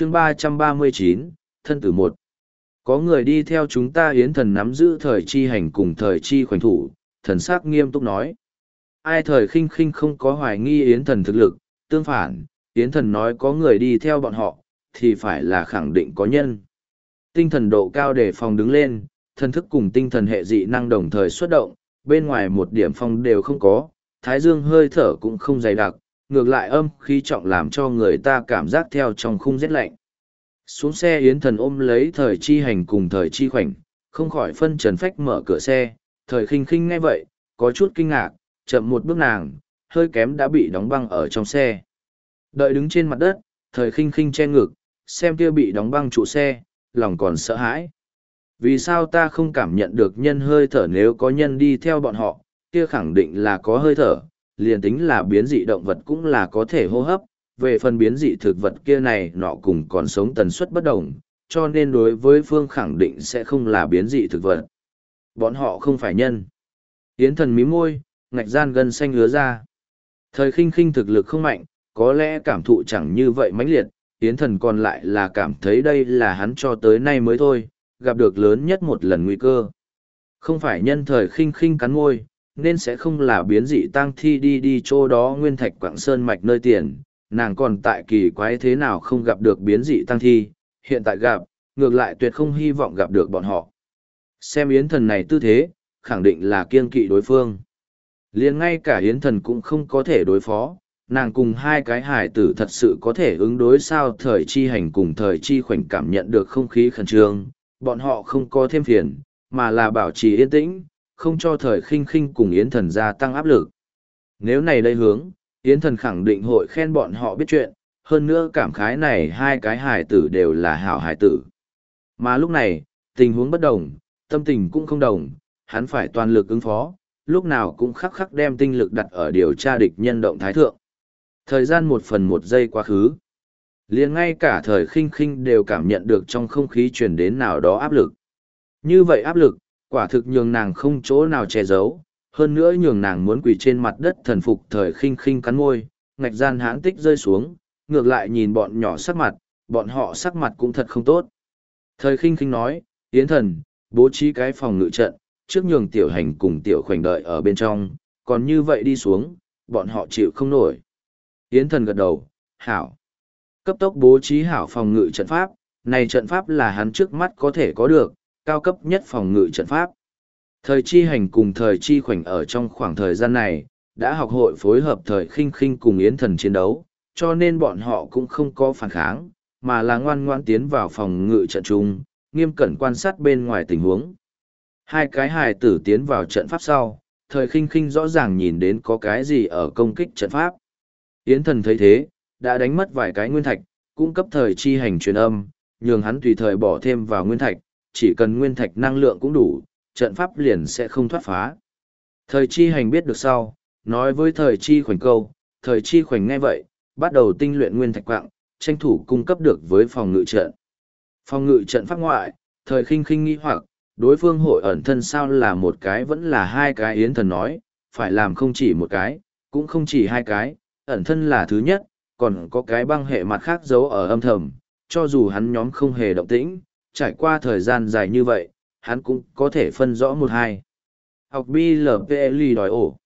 chương ba trăm ba mươi chín, thân tử một. Có người đi theo chúng ta yến thần nắm giữ thời chi hành cùng thời chi khoảnh thủ, thần s ắ c nghiêm túc nói. Ai thời khinh khinh không có hoài nghi yến thần thực lực, tương phản yến thần nói có người đi theo bọn họ, thì phải là khẳng định có nhân. Tinh thần độ cao để phòng đứng lên, thần thức cùng tinh thần hệ dị năng đồng thời xuất động, bên ngoài một điểm phong đều không có, thái dương hơi thở cũng không dày đặc ngược lại âm khí trọng làm cho người ta cảm giác theo trong khung rét lạnh. Xuống xe yến thần ôm lấy thời chi hành cùng thời chi khoảnh, không khỏi phân trần phách mở cửa xe. Thời khinh khinh nghe vậy, có chút kinh ngạc, chậm một bước nàng, hơi kém đã bị đóng băng ở trong xe. Đợi đứng trên mặt đất, thời khinh khinh che ngực, xem kia bị đóng băng trụ xe, lòng còn sợ hãi. Vì sao ta không cảm nhận được nhân hơi thở nếu có nhân đi theo bọn họ, kia khẳng định là có hơi thở liền tính là biến dị động vật cũng là có thể hô hấp về phần biến dị thực vật kia này nọ cùng còn sống tần suất bất đồng, cho nên đối với phương khẳng định sẽ không là biến dị thực vật. Bọn họ không phải nhân. Yến thần mí môi, ngạch gian gân xanh hứa ra. Thời khinh khinh thực lực không mạnh, có lẽ cảm thụ chẳng như vậy mãnh liệt, Yến thần còn lại là cảm thấy đây là hắn cho tới nay mới thôi, gặp được lớn nhất một lần nguy cơ. Không phải nhân thời khinh khinh cắn môi, nên sẽ không là biến dị tang thi đi đi chỗ đó nguyên thạch quảng sơn mạch nơi tiền, nàng còn tại kỳ quái thế nào không gặp được biến dị tang thi, hiện tại gặp, ngược lại tuyệt không hy vọng gặp được bọn họ. Xem yến thần này tư thế, khẳng định là kiên kỵ đối phương. liền ngay cả yến thần cũng không có thể đối phó, nàng cùng hai cái hải tử thật sự có thể ứng đối sao thời chi hành cùng thời chi khoảnh cảm nhận được không khí khẩn trương, bọn họ không có thêm phiền, mà là bảo trì yên tĩnh, không cho thời khinh khinh cùng yến thần gia tăng áp lực. Nếu này đây hướng, Yến thần khẳng định hội khen bọn họ biết chuyện, hơn nữa cảm khái này hai cái hài tử đều là hảo hài tử. Mà lúc này, tình huống bất đồng, tâm tình cũng không đồng, hắn phải toàn lực ứng phó, lúc nào cũng khắc khắc đem tinh lực đặt ở điều tra địch nhân động thái thượng. Thời gian một phần một giây quá khứ. liền ngay cả thời khinh khinh đều cảm nhận được trong không khí truyền đến nào đó áp lực. Như vậy áp lực, quả thực nhường nàng không chỗ nào che giấu, hơn nữa nhường nàng muốn quỳ trên mặt đất thần phục thời khinh khinh cắn môi, ngạch gian hãn tích rơi xuống, ngược lại nhìn bọn nhỏ sắc mặt, bọn họ sắc mặt cũng thật không tốt. Thời khinh khinh nói, Yến thần, bố trí cái phòng ngự trận, trước nhường tiểu hành cùng tiểu khoảnh đợi ở bên trong, còn như vậy đi xuống, bọn họ chịu không nổi. Yến thần gật đầu, hảo. Cấp tốc bố trí hảo phòng ngự trận pháp, này trận pháp là hắn trước mắt có thể có được, cao cấp nhất phòng ngự trận pháp. Thời chi hành cùng thời chi khoảnh ở trong khoảng thời gian này, đã học hội phối hợp thời khinh khinh cùng yến thần chiến đấu, cho nên bọn họ cũng không có phản kháng, mà là ngoan ngoan tiến vào phòng ngự trận chung, nghiêm cẩn quan sát bên ngoài tình huống. Hai cái hài tử tiến vào trận pháp sau, thời khinh khinh rõ ràng nhìn đến có cái gì ở công kích trận pháp. Yến thần thấy thế, đã đánh mất vài cái nguyên thạch, cung cấp thời chi hành truyền âm, nhường hắn tùy thời bỏ thêm vào nguyên thạch, chỉ cần nguyên thạch năng lượng cũng đủ, trận pháp liền sẽ không thoát phá. Thời chi hành biết được sau, nói với thời chi khoảnh câu, thời chi khoảnh nghe vậy, bắt đầu tinh luyện nguyên thạch quạng, tranh thủ cung cấp được với phòng ngự trận. Phòng ngự trận pháp ngoại, thời khinh khinh nghi hoặc, đối phương hội ẩn thân sao là một cái vẫn là hai cái yến thần nói, phải làm không chỉ một cái, cũng không chỉ hai cái, ẩn thân là thứ nhất, còn có cái băng hệ mặt khác giấu ở âm thầm, cho dù hắn nhóm không hề động tĩnh, trải qua thời gian dài như vậy, hắn cũng có thể phân rõ một hai. Học BLPL đòi ổ.